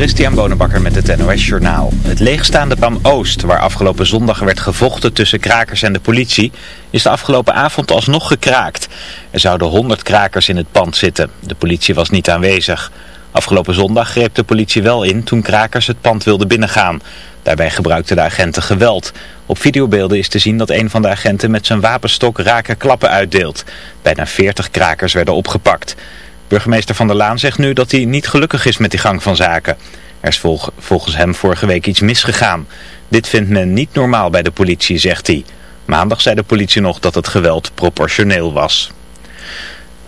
Christian Bonenbakker met het NOS Journaal. Het leegstaande Pam Oost, waar afgelopen zondag werd gevochten tussen krakers en de politie, is de afgelopen avond alsnog gekraakt. Er zouden 100 krakers in het pand zitten. De politie was niet aanwezig. Afgelopen zondag greep de politie wel in toen krakers het pand wilden binnengaan. Daarbij gebruikten de agenten geweld. Op videobeelden is te zien dat een van de agenten met zijn wapenstok rake klappen uitdeelt. Bijna 40 krakers werden opgepakt. Burgemeester Van der Laan zegt nu dat hij niet gelukkig is met die gang van zaken. Er is volgens hem vorige week iets misgegaan. Dit vindt men niet normaal bij de politie, zegt hij. Maandag zei de politie nog dat het geweld proportioneel was.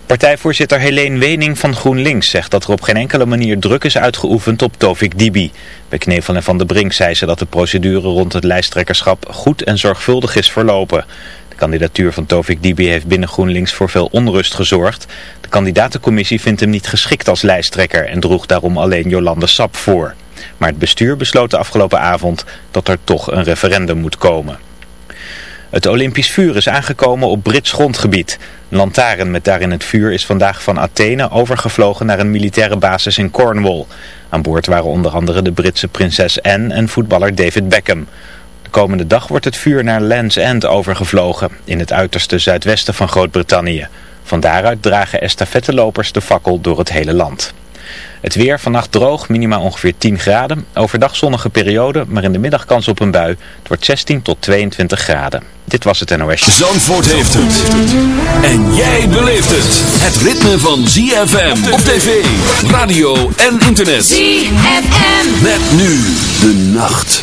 Partijvoorzitter Helene Wening van GroenLinks zegt dat er op geen enkele manier druk is uitgeoefend op Tovik Dibi. Bij Knevel en Van de Brink zei ze dat de procedure rond het lijsttrekkerschap goed en zorgvuldig is verlopen. Kandidatuur van Tovik Dibi heeft binnen GroenLinks voor veel onrust gezorgd. De kandidatencommissie vindt hem niet geschikt als lijsttrekker en droeg daarom alleen Jolande Sap voor. Maar het bestuur besloot de afgelopen avond dat er toch een referendum moet komen. Het Olympisch vuur is aangekomen op Brits grondgebied. Een lantaarn met daarin het vuur is vandaag van Athene overgevlogen naar een militaire basis in Cornwall. Aan boord waren onder andere de Britse prinses Anne en voetballer David Beckham. De komende dag wordt het vuur naar Land's End overgevlogen, in het uiterste zuidwesten van Groot-Brittannië. Van daaruit dragen estafettelopers de fakkel door het hele land. Het weer vannacht droog, minima ongeveer 10 graden. Overdag zonnige periode, maar in de middag kans op een bui. Het wordt 16 tot 22 graden. Dit was het NOS. Zandvoort heeft het. En jij beleeft het. Het ritme van ZFM op tv, radio en internet. ZFM. Met nu de nacht.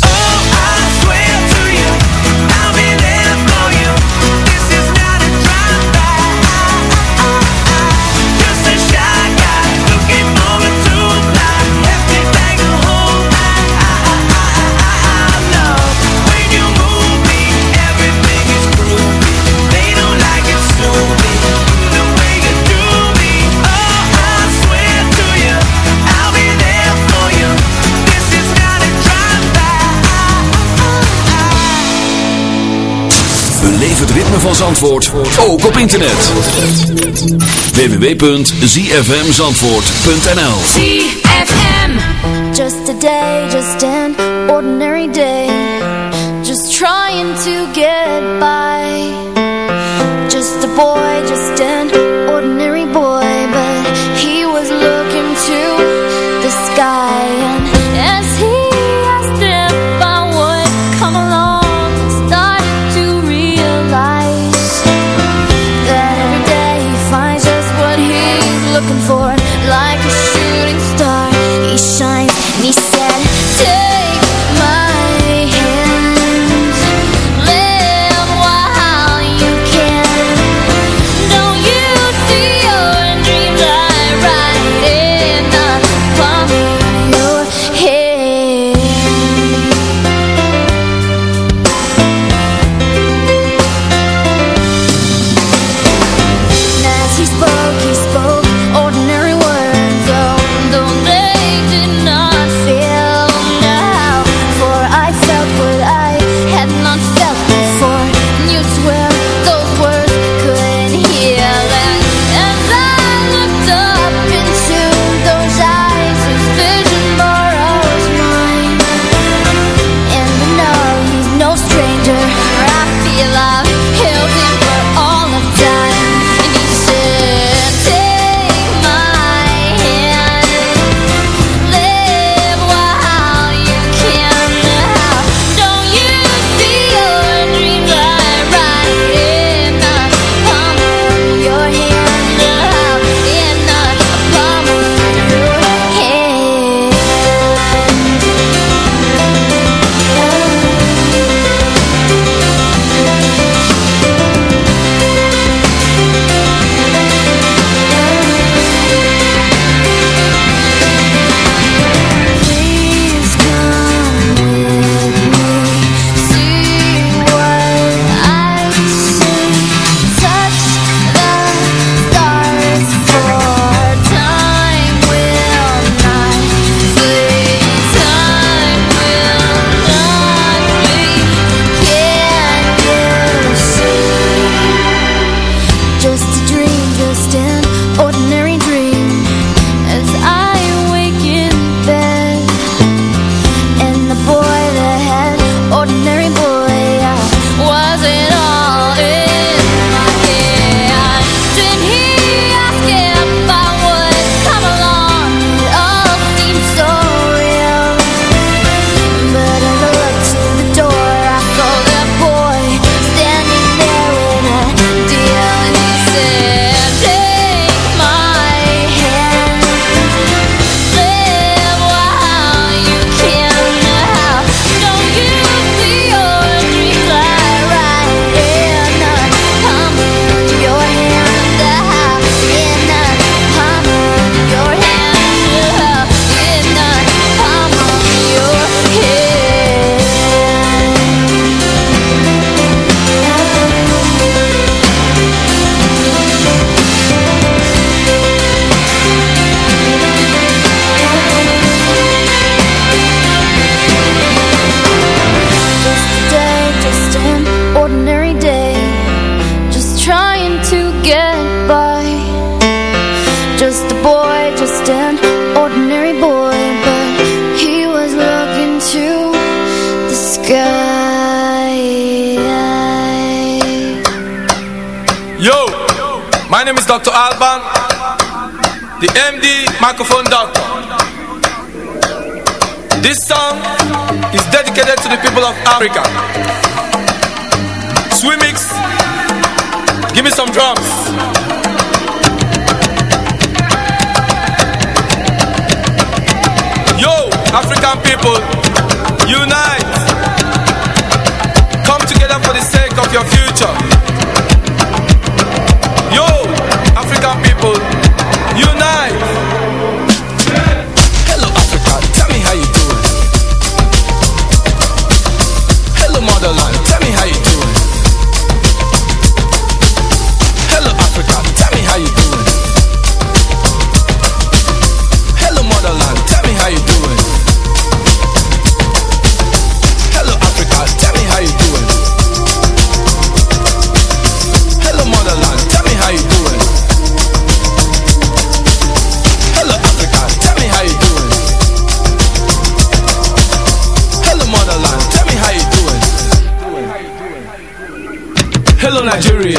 Zandvoort ook op internet. www.zfmzandvoort.nl ZFM Just a day, just an ordinary Africa.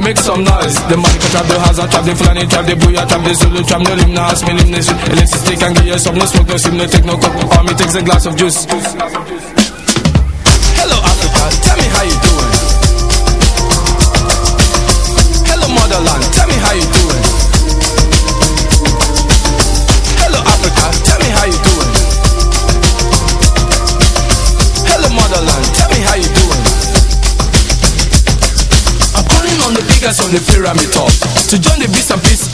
make some noise. The money can trap the hazard, trap the flanny, trap the booyah, trap the zulu, trap no limb, no ask me limb, no shit. Stick and give you some, no smoke, no sim, no take no cup Army takes a glass of juice the biggest on the pyramid top. To join the beast and peace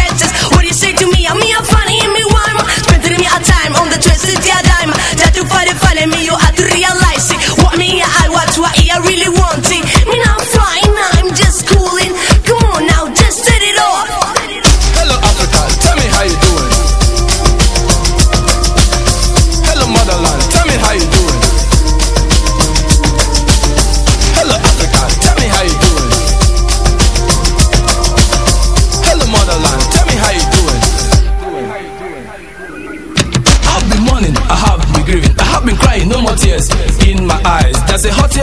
I really want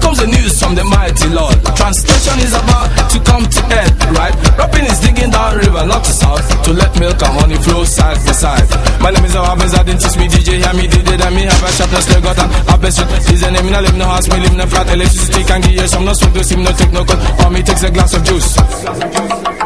Comes the news from the mighty Lord. Translation is about to come to end, right? Rapping is digging down river, not to south, to let milk and honey flow side by side. My name is Awabes, I didn't teach me DJ, hear me DJ, then me have a sharpness, they got an abyss. Is a name, no live no house, me live no flat, electricity can give you some, no smoke, no steam, no take no cut, or me takes a glass of juice.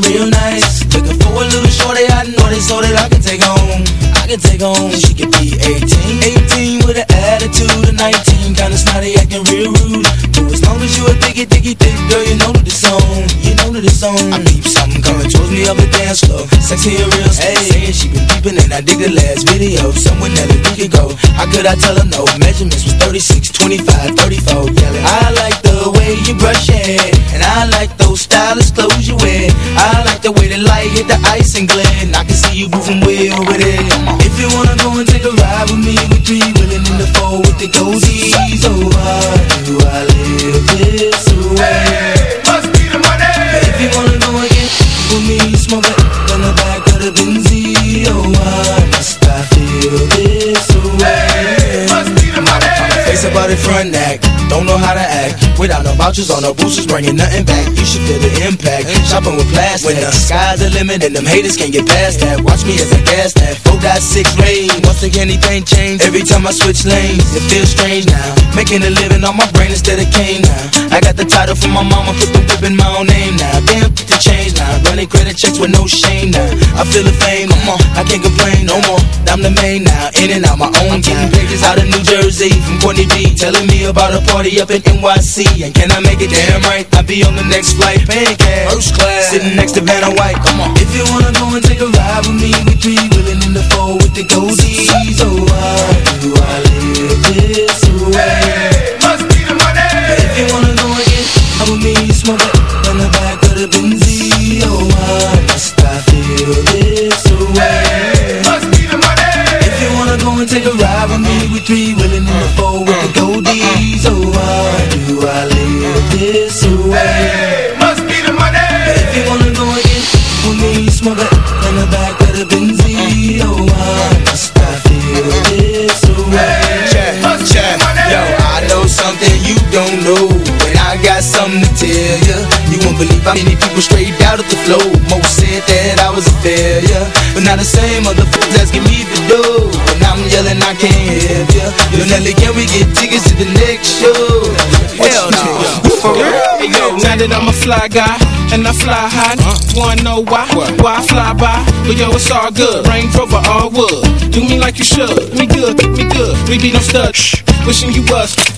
Nice. Looking for a little shorty, I know they so that I can take home. I can take home. She could be 18, 18 with an attitude of 19, kinda snotty, acting real rude. But as long as you a diggy, diggy, thick girl, you know that it's on. You know that it's on. I peep something towards me the dance floor. Sexy and real slow. Hey, saying she been peeping and I dig the last video. Somewhere that we could go. How could I tell her no? Measurements was 36, 25, 34. Yelling. I like the way you brush your hair, and I like those stylish clothes you wear. I like the way the light hit the ice and glint. I can see you moving way over there. If you wanna go and take a ride with me, we three willing in the four with the goatees. Oh, Face front act, don't know how to act. Without no vouchers on no boosters, bringing nothing back. You should feel the impact. Shopping with plastic. When the sky's the limit and them haters can't get past that. Watch me as I gas that. 4.6 range. Once again, anything change. Every time I switch lanes, it feels strange now. Making a living on my brain instead of cane now. I got the title from my mama, put the whip in my own name now. Damn, the change now. Running credit checks with no shame now. I feel the fame, come on, I can't complain no more. I'm the main now, in and out my own. Pages out of New Jersey from Courtney B, telling me about a party up in NYC. And can I make it damn right? I'll be on the next flight, paying cash, first class, sitting next to Vanna White. Come on, if you wanna go and take a ride with me, we three willing in the four with the goatees. Oh, why do I live this way? Must be the money. If you wanna go and get out with me, smoke it in the back of the Benzie. Oh, why must I feel this way? Must be the money. If you wanna go and take a ride with me, people straight out of the flow. Most said that I was a failure. But now the same other fools asking me to do. And I'm yelling, I can't help ya. Yo, Nelly, can we get tickets to the next show? Hell no. For real? Hey, yo, now that I'm a fly guy and I fly high, uh. wanna know why? Why I fly by? But yo, it's all good. Range Rover, all wood. Do me like you should. Me good, me good. We be no stud. Shh. Wishing you was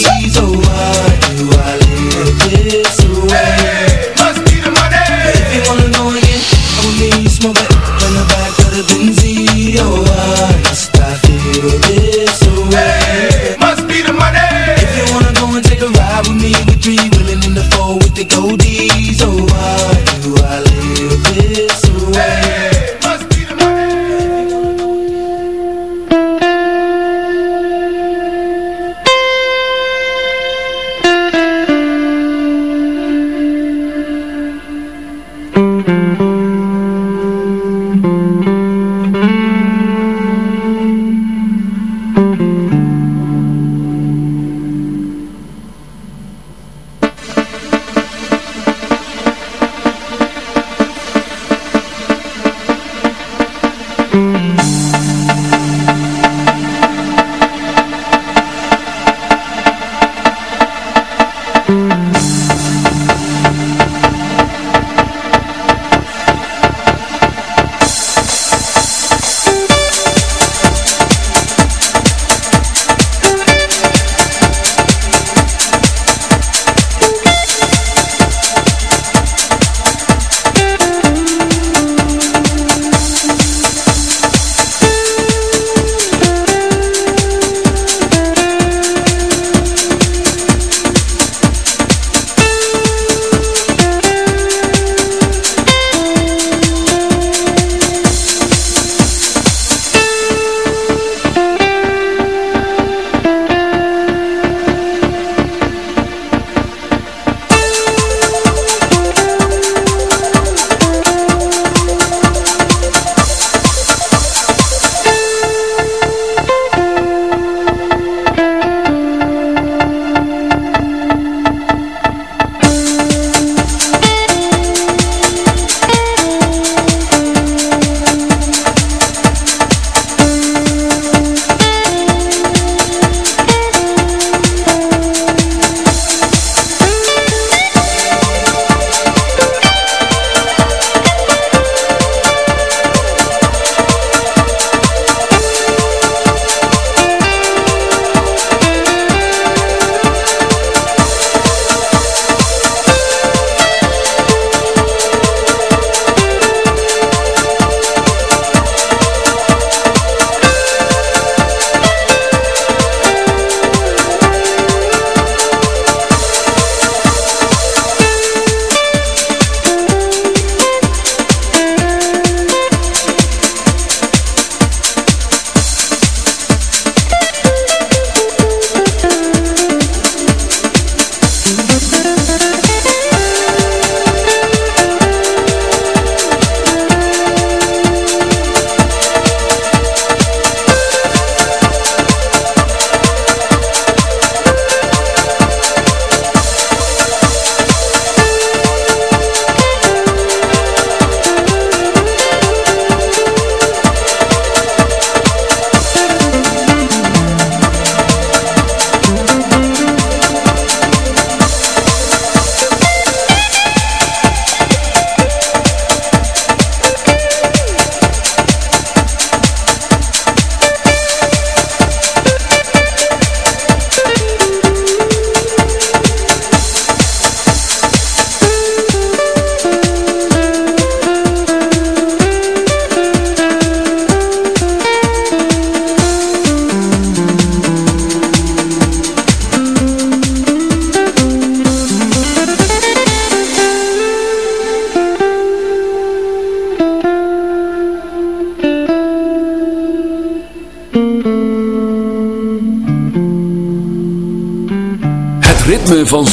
Oh, why do I live this way? MUZIEK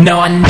No, I